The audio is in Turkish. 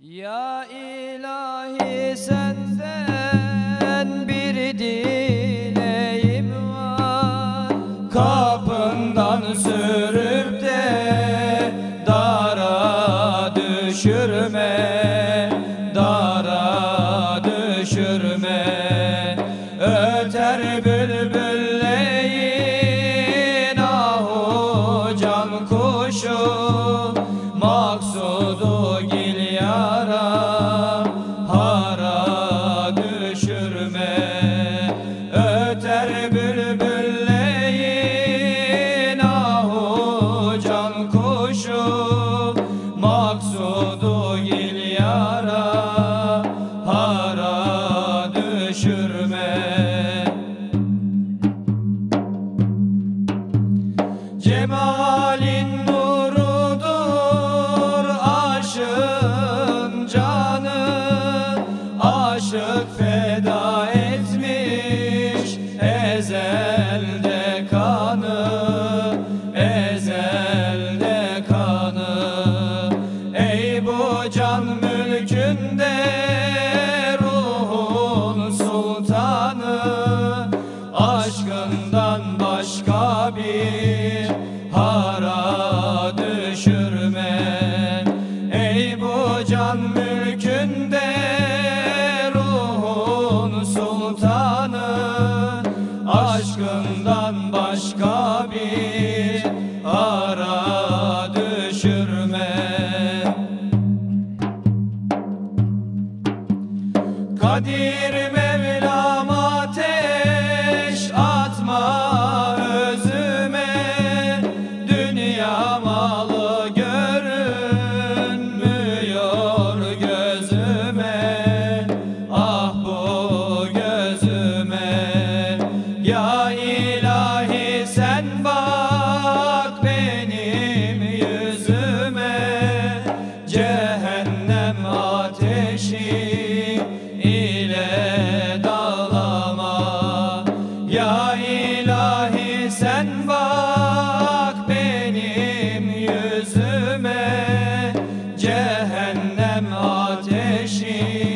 Ya ilahi senden bir dileğim var. Kapından sürüp de dara düşürme Dara düşürme. Öter bülbülleyin ahu can kuşu Maksudu düşürme Öter bülbülleyin ahu can kuşu Maksudu gil yara hara düşürme. Cemalin nurudur aşığın canı Aşık feda can mülkünde ruhun sultanı Aşkından başka bir hara düşürme. Ey bu can mülkünde ruhun sultanı Aşkından başka bir Kadir Mevlam ateş atma özüme Dünya malı görünmüyor gözüme. Ah bu gözüme Ya ilahi sen bak benim yüzüme. Cehennem ateşi Cehennem ateşi